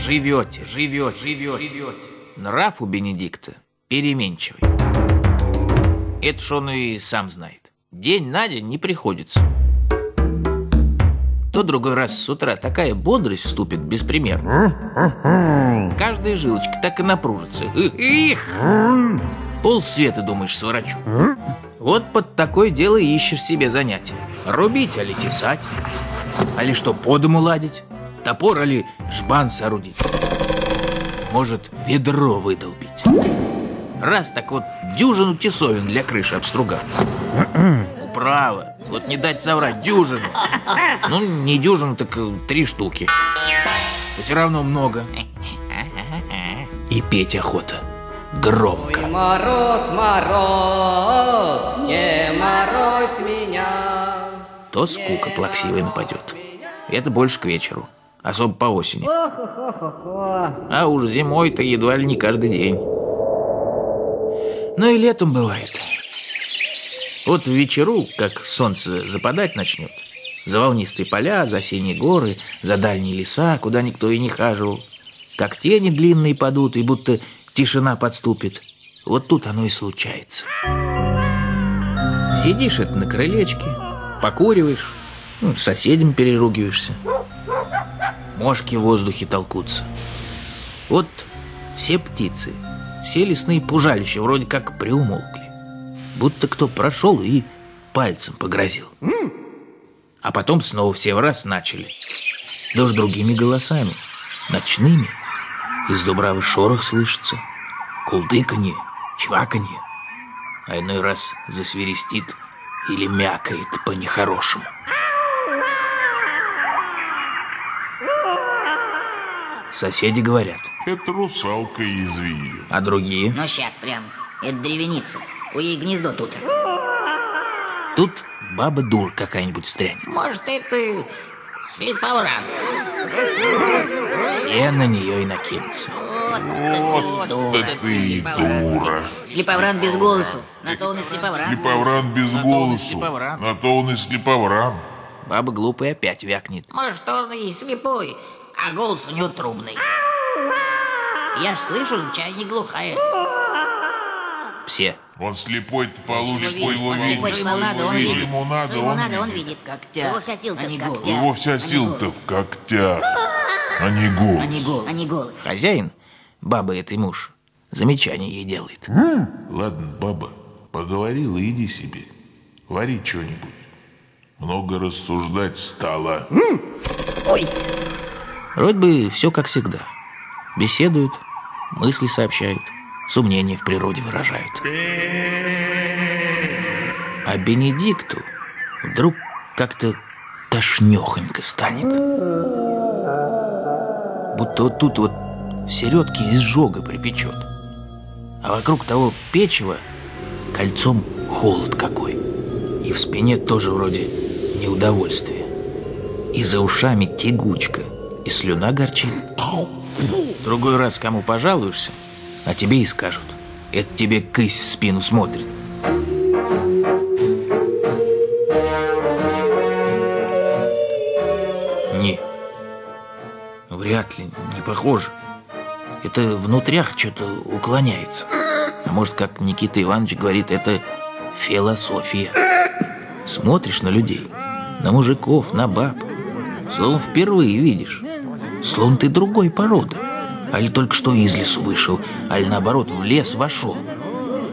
живете, живете, живете, живете. Нрав у Бенедикта переменчивый. Это ж он и сам знает. День на день не приходится. То другой раз с утра такая бодрость вступит без примера. Каждая жилочка так и напружится. Их! Пол света, думаешь, сворачу. Вот под такое дело ищешь себе занятие. Рубить, али тесать. Али что, по дому ладить? Топор, али жбан соорудить? Может, ведро выдолбить? Раз так вот дюжину тесовин для крыши обстругал. Право, вот не дать соврать, дюжину. Ну, не дюжину, так э, три штуки. Все равно много. И петь охота. Громко. Ой, мороз, мороз, не морозь меня. То скука плаксивая нападет. Это больше к вечеру. Особо по осени. А уж зимой-то едва ли не каждый день. Но и летом бывает. Вот в вечеру, как солнце западать начнет, за волнистые поля, за осенние горы, за дальние леса, куда никто и не хаживал, как тени длинные падут, и будто тишина подступит. Вот тут оно и случается. Сидишь это на крылечке, покуриваешь, ну, с соседям переругиваешься. Мошки в воздухе толкутся. Вот все птицы, все лесные пужалища вроде как приумолкли. Будто кто прошел и пальцем погрозил. А потом снова все в раз начали. Да уж другими голосами, ночными. Из дубравы шорох слышится, кулдыканье, чваканье. А иной раз засверестит или мякает по-нехорошему. Соседи говорят, Это русалка извини. а другие Ну, сейчас прям. Это древеница. У ей гнездо тут. Тут баба дур какая-нибудь встрянет. Может, это слеповран. Все на нее и накинутся. Вот Да ты и дура. Слеповран без голосу. На то он и слеповран. Слеповран без голосу. На то он и слеповран. Баба глупая опять вякнет. Может, он и слепой, а голос у него трубный. Я ж слышу, чай не глухая. Все. Он слепой-то получше, Его по его видит, слепой, ему надо, он Что видит. ему надо, он видит. видит. Когтя, Его вся сила-то а не в голос. когтях. Его вся а не сила-то голос. в когтях, а не голос. А не голос. А не голос. Хозяин, баба этой муж, замечание ей делает. Ладно, баба, поговорила, иди себе. Вари что-нибудь. Много рассуждать стало. Ой, Вроде бы все как всегда. Беседуют, мысли сообщают, сомнения в природе выражают. А Бенедикту вдруг как-то тошнехонько станет. Будто вот тут вот в середке изжога припечет. А вокруг того печива кольцом холод какой. И в спине тоже вроде неудовольствие. И за ушами тягучка, и слюна горчит. Другой раз кому пожалуешься, а тебе и скажут. Это тебе кысь в спину смотрит. Не, вряд ли, не похоже. Это внутрях что-то уклоняется. А может, как Никита Иванович говорит, это философия. Смотришь на людей, на мужиков, на баб, словно впервые видишь. Словно ты другой породы. Али только что из лесу вышел, али наоборот в лес вошел.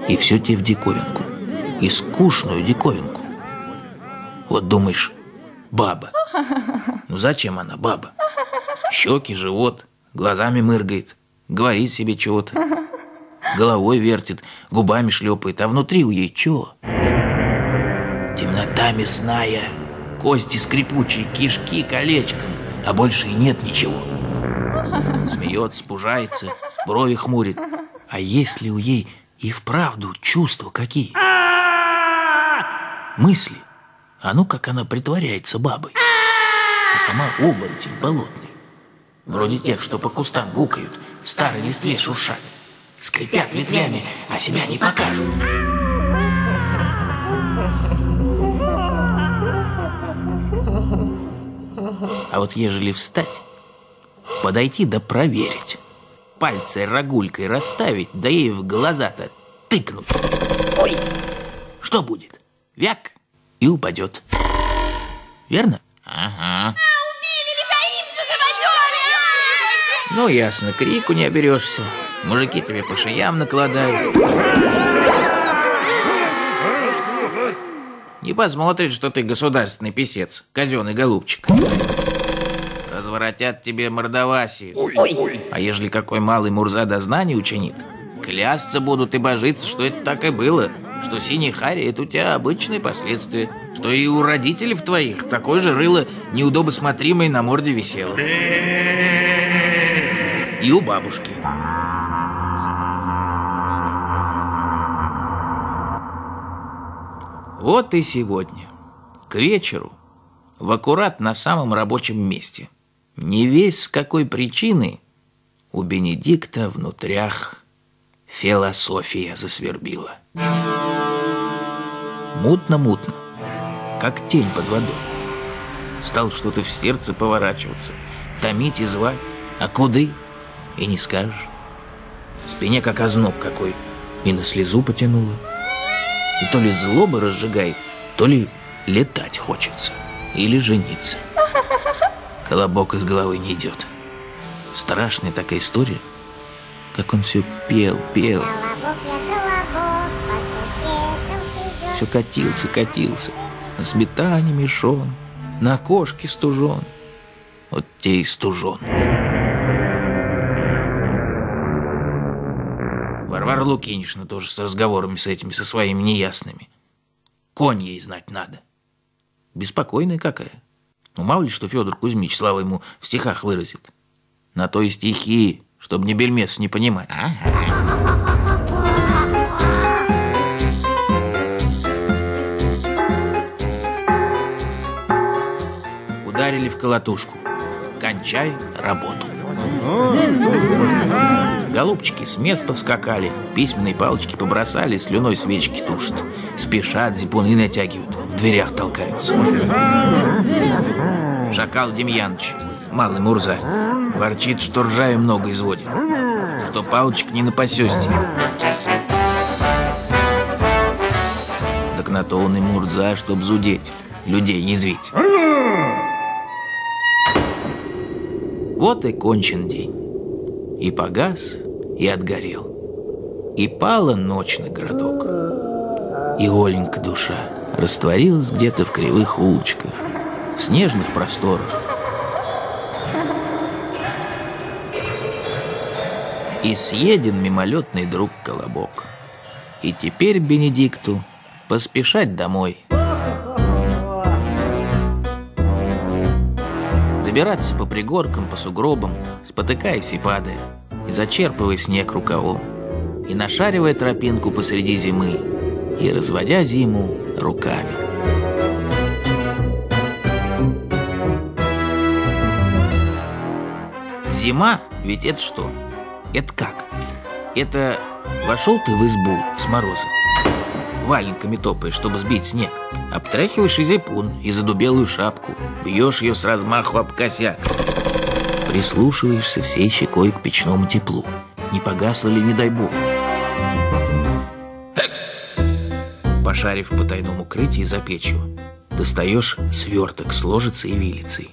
И все тебе в диковинку. И скучную диковинку. Вот думаешь, баба. Ну зачем она баба? Щеки, живот, глазами мыргает, говорит себе чего-то. Головой вертит, губами шлепает, а внутри у ей чего? Темнота мясная, кости скрипучие, кишки колечком, а больше и нет ничего. Смеется, пужается, брови хмурит. А есть ли у ей и вправду чувства какие? Мысли. А ну, как она притворяется бабой. А сама оборотень болотный. Вроде тех, что по кустам гукают, в старой листве шуршат. Скрипят ветвями, а себя не покажут. А вот ежели встать, подойти да проверить. Пальцы рогулькой расставить, да ей в глаза-то тыкнуть. Ой, Что будет? Вяк и упадет. Верно? Ага. Ну, ясно, крику не оберешься. Мужики тебе по шеям накладают. Не посмотрят, что ты государственный писец, казенный голубчик. Разворотят тебе мордовасию. ой, А ежели какой малый Мурза дознание учинит, клясться будут и божиться, что это так и было, что синий хари – это у тебя обычные последствия, что и у родителей в твоих такое же рыло неудобосмотримое на морде висело. И у бабушки. Вот и сегодня, к вечеру, в аккурат на самом рабочем месте, не весь с какой причины у Бенедикта внутрях философия засвербила. Мутно-мутно, как тень под водой. Стал что-то в сердце поворачиваться, томить и звать, а куды и не скажешь. В спине как озноб какой, и на слезу потянуло. И то ли злоба разжигает, то ли летать хочется или жениться. Колобок из головы не идет. Страшная такая история. Как он все пел, пел. Колобок я колобок. Все катился, катился. На сметане мешон, на окошке стужен. Вот те и стужен. Варвара Лукинична тоже с разговорами с этими, со своими неясными. Конь ей знать надо. Беспокойная какая. Ну, мало ли, что Федор Кузьмич, слава ему, в стихах выразит. На то и стихи, чтобы не бельмес не понимать. Ударили в колотушку. Кончай работу. Голубчики с мест повскакали, письменные палочки побросали, слюной свечки тушат. Спешат, зипуны натягивают, дверях толкаются. Шакал Демьяныч, малый Мурза, ворчит, что ржаю много изводит, что палочек не напасешься. Так на то он и Мурза, чтоб зудеть, людей язвить. Вот и кончен день. И погас, и отгорел. И пала ночь на городок. И Оленька душа растворилась где-то в кривых улочках, в снежных просторах. И съеден мимолетный друг Колобок. И теперь Бенедикту поспешать домой. Добираться по пригоркам, по сугробам, спотыкаясь и падая, и зачерпывая снег рукавом, и нашаривая тропинку посреди зимы, и разводя зиму руками. Зима, ведь это что? Это как? Это вошел ты в избу с мороза, валенками топаешь, чтобы сбить снег, обтряхиваешь и зипун, и задубелую шапку, бьешь ее с размаху об косяк, прислушиваешься всей щекой к печному теплу, не погасло ли, не дай бог. Пошарив по тайному укрытии за печью, достаешь сверток с ложицей и вилицей.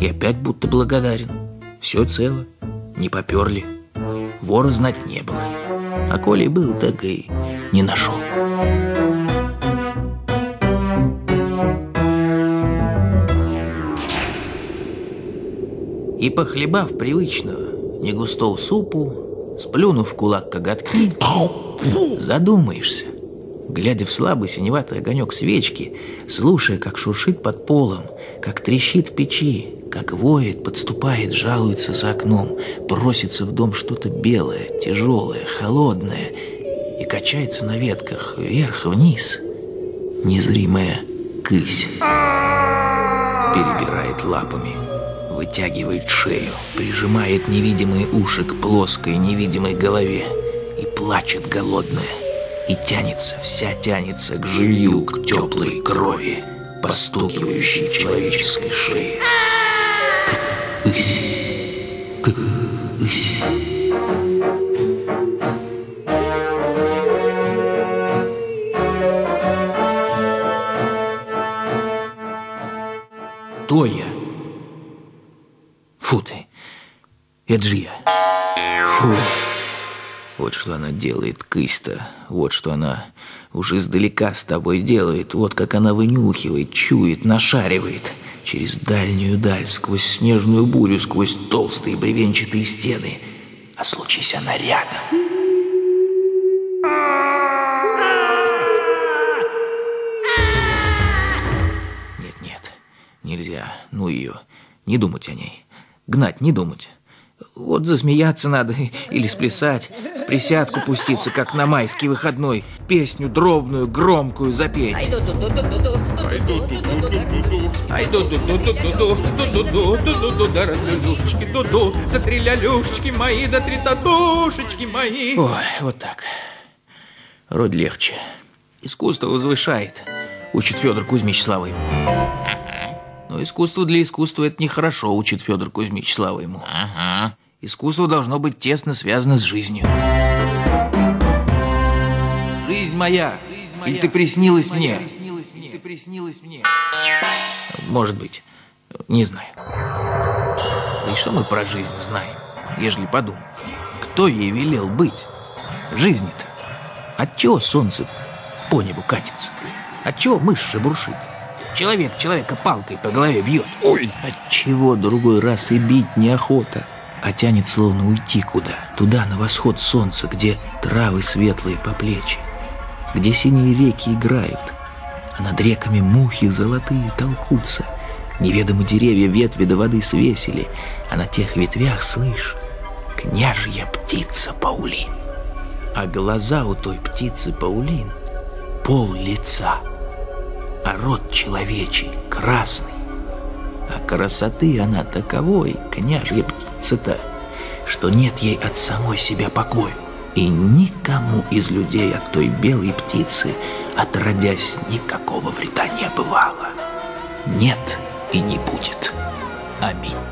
И опять будто благодарен. Все цело, не поперли. Вора знать не было. А коли был, так и не нашел. И похлебав привычного негустого супу, сплюнув в кулак коготки, задумаешься, глядя в слабый синеватый огонек свечки, слушая, как шуршит под полом, как трещит в печи, как воет, подступает, жалуется за окном, просится в дом что-то белое, тяжелое, холодное и качается на ветках вверх-вниз. Незримая кысь перебирает лапами, вытягивает шею, прижимает невидимые уши к плоской невидимой голове и плачет голодная, и тянется, вся тянется к жилью, к теплой крови, постукивающей в человеческой шее. Кысь, Ысь. То я. Фу ты. Это же я. Фу. Вот что она делает, кысь-то. Вот что она уже издалека с тобой делает. Вот как она вынюхивает, чует, нашаривает. Через дальнюю даль, сквозь снежную бурю, сквозь толстые бревенчатые стены. А случись она рядом. Нет, нет, нельзя. Ну ее. Не думать о ней. Гнать, не думать. Вот засмеяться надо или сплясать, в присядку пуститься, как на майский выходной, песню дробную, громкую запеть. Мои, да три татушечки мои. Ой, вот так. Вроде легче. Искусство возвышает, учит Федор Кузьмич славы. Но искусство для искусства это нехорошо, учит Федор Кузьмич славы ему. Ага. Искусство должно быть тесно связано с жизнью. Жизнь моя, или ты приснилась мне? Ты приснилась мне. Может быть, не знаю. Да и что мы про жизнь знаем, ежели подумать? Кто ей велел быть? Жизни-то. Отчего солнце по небу катится? Отчего мышь шебуршит? Человек человека палкой по голове бьет. Ой! Отчего другой раз и бить неохота? А тянет словно уйти куда? Туда, на восход солнца, где травы светлые по плечи, где синие реки играют, а над реками мухи золотые толкутся. Неведомо деревья ветви до воды свесили, а на тех ветвях, слышь, княжья птица Паулин. А глаза у той птицы Паулин пол лица, а рот человечий красный. А красоты она таковой, княжья птица-то, что нет ей от самой себя покою. И никому из людей от той белой птицы, отродясь, никакого вреда не бывало. Нет и не будет. Аминь.